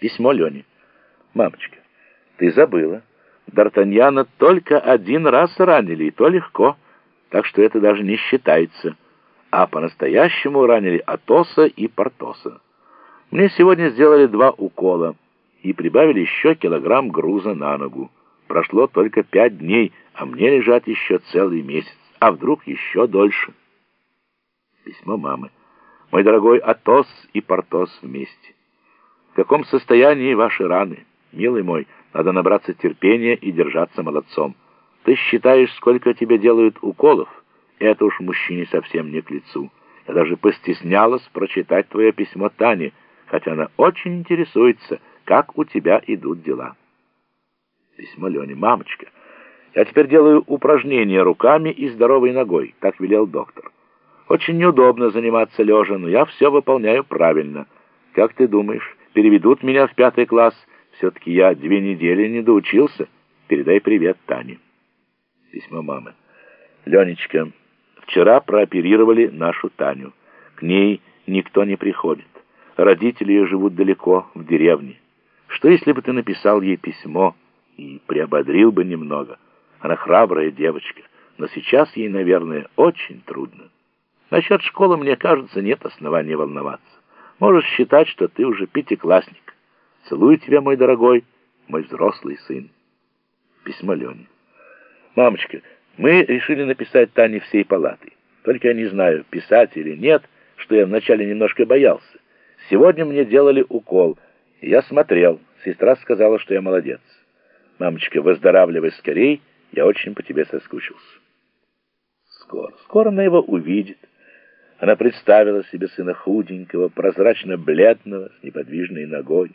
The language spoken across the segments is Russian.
Письмо Лене. «Мамочка, ты забыла. Д'Артаньяна только один раз ранили, и то легко, так что это даже не считается. А по-настоящему ранили Атоса и Портоса. Мне сегодня сделали два укола и прибавили еще килограмм груза на ногу. Прошло только пять дней, а мне лежать еще целый месяц, а вдруг еще дольше. Письмо мамы. Мой дорогой Атос и Портос вместе. В каком состоянии ваши раны? Милый мой, надо набраться терпения и держаться молодцом. Ты считаешь, сколько тебе делают уколов? Это уж мужчине совсем не к лицу. Я даже постеснялась прочитать твое письмо Тане, хотя она очень интересуется, как у тебя идут дела. Письмо Лене. Мамочка, я теперь делаю упражнения руками и здоровой ногой, так велел доктор. Очень неудобно заниматься лежа, но я все выполняю правильно. Как ты думаешь, переведут меня в пятый класс? Все-таки я две недели не доучился. Передай привет Тане. Письмо мамы. Ленечка, вчера прооперировали нашу Таню. К ней никто не приходит. Родители ее живут далеко, в деревне. Что, если бы ты написал ей письмо и приободрил бы немного? Она храбрая девочка, но сейчас ей, наверное, очень трудно. Насчет школы, мне кажется, нет основания волноваться. Можешь считать, что ты уже пятиклассник. Целую тебя, мой дорогой, мой взрослый сын. Письмо Лене. Мамочка, мы решили написать Тане всей палатой. Только я не знаю, писать или нет, что я вначале немножко боялся. Сегодня мне делали укол, и я смотрел. Сестра сказала, что я молодец. Мамочка, выздоравливай скорей, я очень по тебе соскучился. Скоро, скоро она его увидит. Она представила себе сына худенького, прозрачно-бледного, с неподвижной ногой.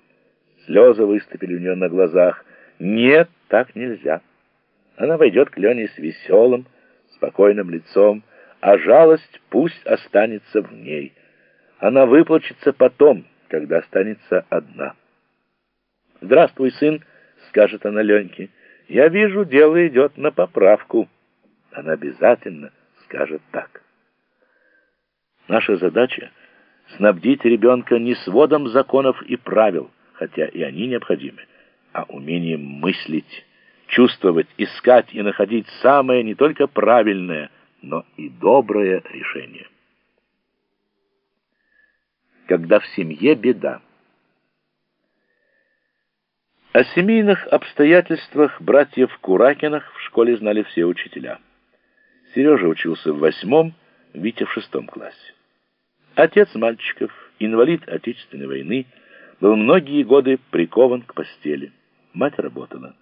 Слезы выступили у нее на глазах. Нет, так нельзя. Она войдет к Лене с веселым, спокойным лицом, а жалость пусть останется в ней. Она выплачется потом, когда останется одна. «Здравствуй, сын», — скажет она Леньке. «Я вижу, дело идет на поправку». Она обязательно скажет так. Наша задача — снабдить ребенка не сводом законов и правил, хотя и они необходимы, а умением мыслить, чувствовать, искать и находить самое не только правильное, но и доброе решение. Когда в семье беда. О семейных обстоятельствах братьев Куракиных в школе знали все учителя. Сережа учился в восьмом, Витя в шестом классе. Отец мальчиков, инвалид Отечественной войны, был многие годы прикован к постели. Мать работала.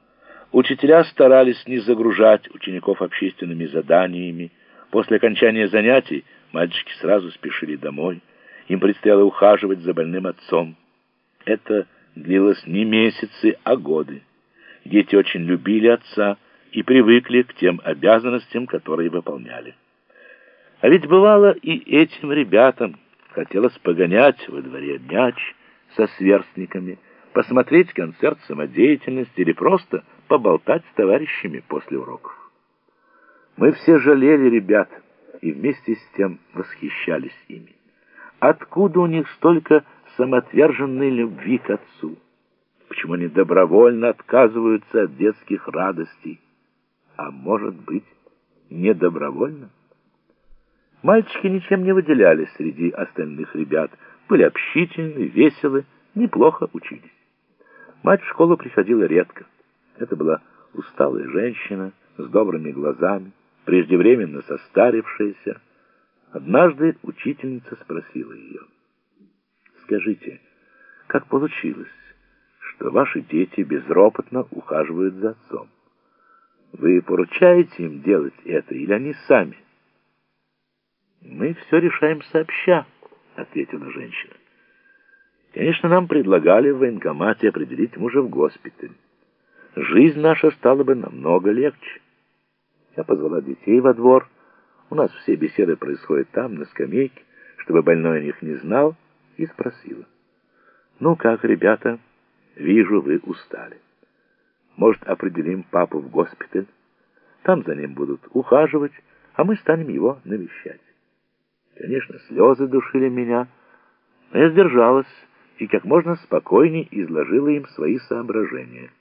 Учителя старались не загружать учеников общественными заданиями. После окончания занятий мальчики сразу спешили домой. Им предстояло ухаживать за больным отцом. Это длилось не месяцы, а годы. Дети очень любили отца и привыкли к тем обязанностям, которые выполняли. А ведь бывало и этим ребятам хотелось погонять во дворе мяч со сверстниками, посмотреть концерт самодеятельности или просто поболтать с товарищами после уроков. Мы все жалели ребят и вместе с тем восхищались ими. Откуда у них столько самоотверженной любви к отцу? Почему они добровольно отказываются от детских радостей? А может быть, не добровольно? Мальчики ничем не выделялись среди остальных ребят, были общительны, веселы, неплохо учились. Мать в школу приходила редко. Это была усталая женщина с добрыми глазами, преждевременно состарившаяся. Однажды учительница спросила ее, «Скажите, как получилось, что ваши дети безропотно ухаживают за отцом? Вы поручаете им делать это или они сами?» «Мы все решаем сообща», — ответила женщина. «Конечно, нам предлагали в военкомате определить мужа в госпиталь. Жизнь наша стала бы намного легче. Я позвала детей во двор. У нас все беседы происходят там, на скамейке, чтобы больной о них не знал, и спросила. «Ну как, ребята, вижу, вы устали. Может, определим папу в госпиталь? Там за ним будут ухаживать, а мы станем его навещать». Конечно, слезы душили меня, но я сдержалась и как можно спокойнее изложила им свои соображения.